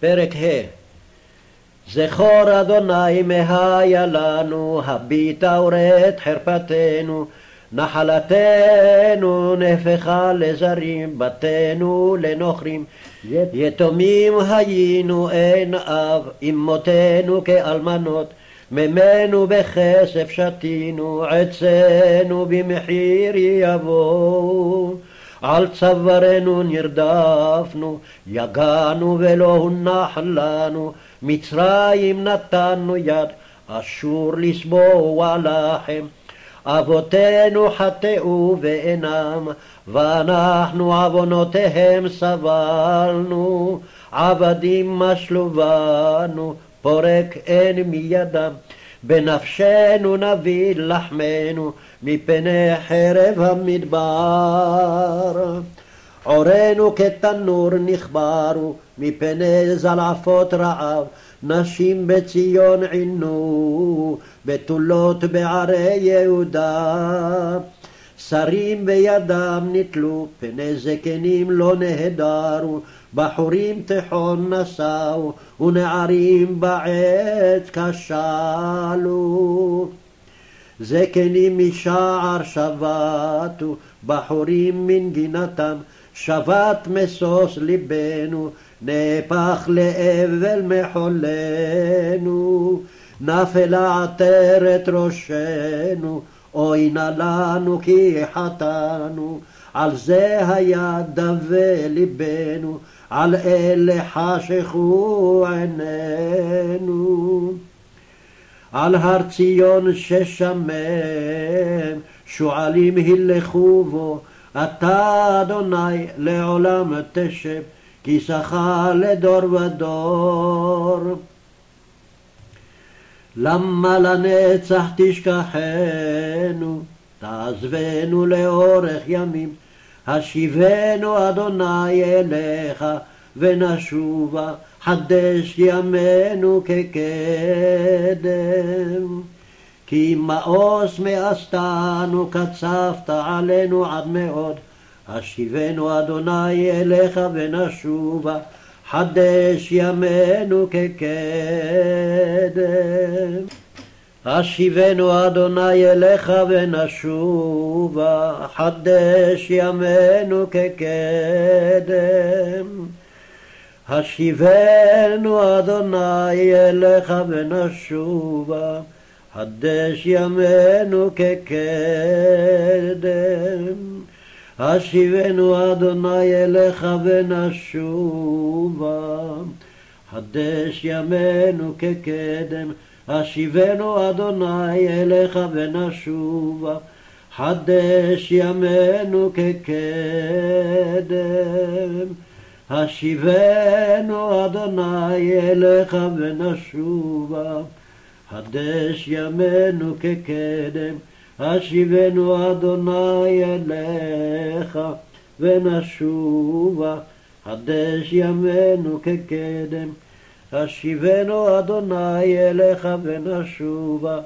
פרק ה' זכור אדוני מהיה לנו, הביטה ורד חרפתנו, נחלתנו נהפכה לזרים, בתינו לנוכרים, יתומים היינו אין אב, אמותינו כאלמנות, ממנו בכסף שתינו, עצנו במחיר יבואו. על צווארנו נרדפנו, יגענו ולא הונח לנו, מצרים נתנו יד, אשור לסבוע לכם. אבותינו חטאו ואינם, ואנחנו עוונותיהם סבלנו, עבדים משלו בנו, פורק אין מידם. בנפשנו נביא לחמנו, מפני חרב המדבר. עורנו כתנור נכברו, מפני זלעפות רעב, נשים בציון עינו, בתולות בערי יהודה. שרים בידם נתלו, פני זקנים לא נהדרו, בחורים תיכון נשאו, ונערים בעץ כשלו. זקנים משער שבתו, בחורים מנגינתם, שבת משוש ליבנו, נהפך לאבל מחולנו, נפלה עטרת ראשנו, אוי נא לנו כי חטאנו, על זה היה דווה ליבנו, על אלה חשכו עינינו. על הר ציון ששמם, שועלים הילכו בו, אתה אדוני לעולם תשב, כיסך לדור ודור. למה לנצח תשכחנו, תעזבנו לאורך ימים, השיבנו אדוני אליך, ונשובה חדש ימינו כקדם. כי מאוס מאסתנו קצפת עלינו עד מאוד, השיבנו אדוני אליך ונשובה, חדש ימינו כקדם. השיבנו אדוני אליך ונשובה, חדש ימינו כקדם. השיבנו אדוני אליך ונשובה, חדש ימינו כקדם. השיבנו אדוני אליך ונשובה, חדש ימינו כקדם. השיבנו אדוני אליך ונשובה, חדש ימינו כקדם. השיבנו אדוני אליך ונשובה, חדש ימינו כקדם, השיבנו אדוני אליך ונשובה, חדש ימינו כקדם, השיבנו אדוני אליך ונשובה.